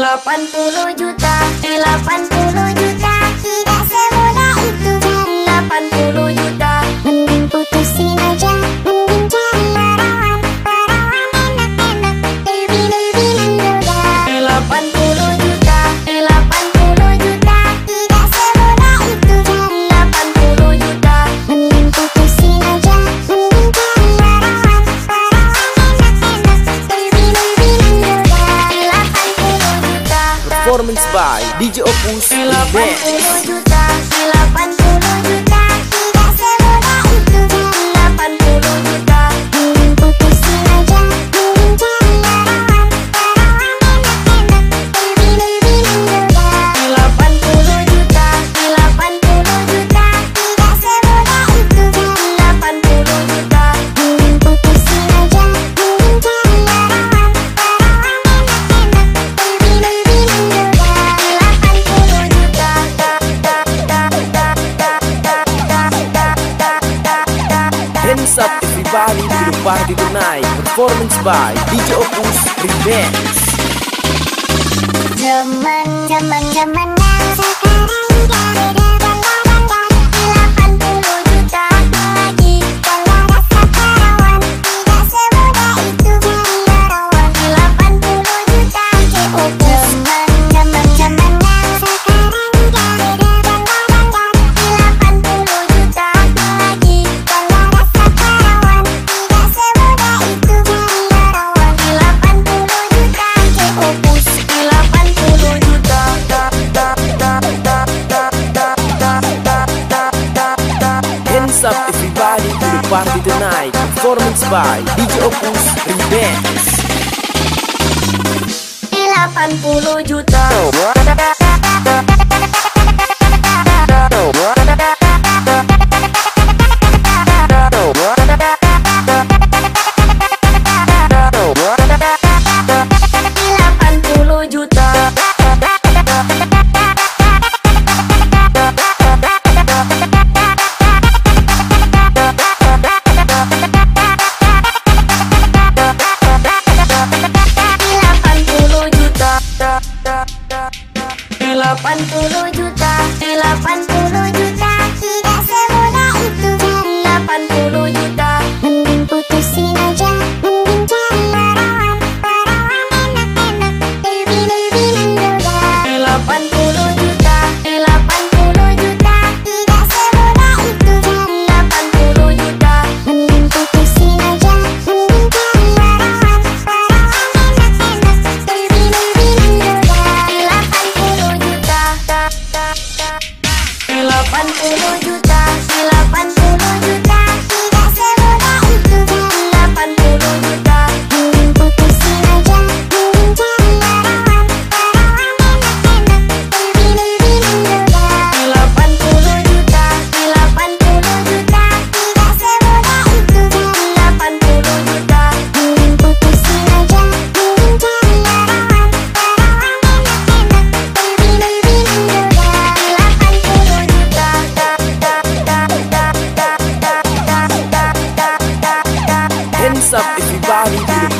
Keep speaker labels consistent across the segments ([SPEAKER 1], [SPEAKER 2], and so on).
[SPEAKER 1] 80 juta 80 juta.
[SPEAKER 2] Still Party Tonight Performance by DJ Opus Remix.
[SPEAKER 1] Zaman, sekarang
[SPEAKER 2] performance by DJ Opus Remix.
[SPEAKER 1] 80 juta.
[SPEAKER 2] Oh, 80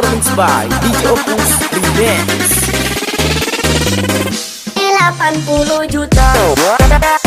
[SPEAKER 1] performance by DJ Opus Remix. 80 juta.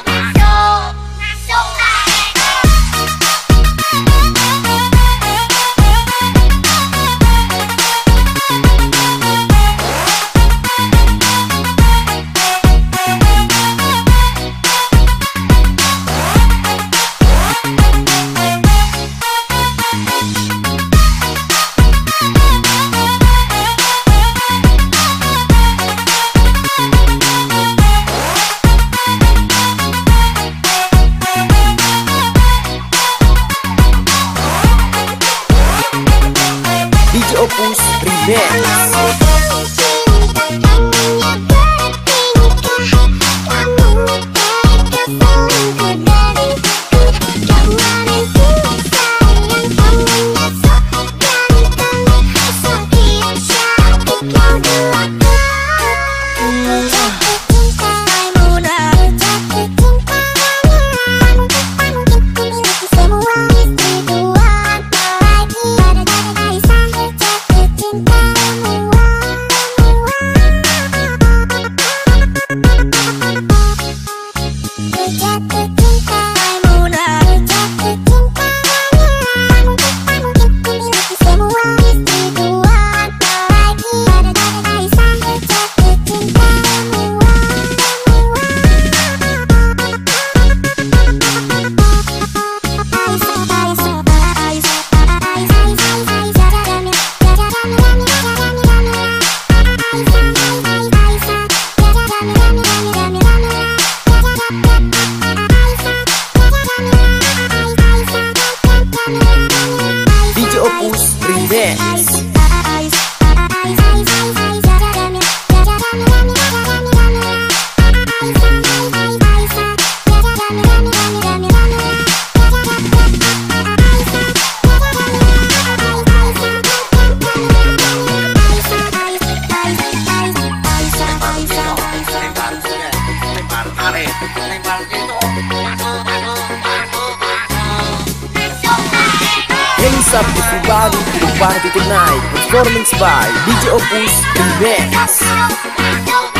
[SPEAKER 2] os primeiros. Saturday night, performance by DJ Opus The Best.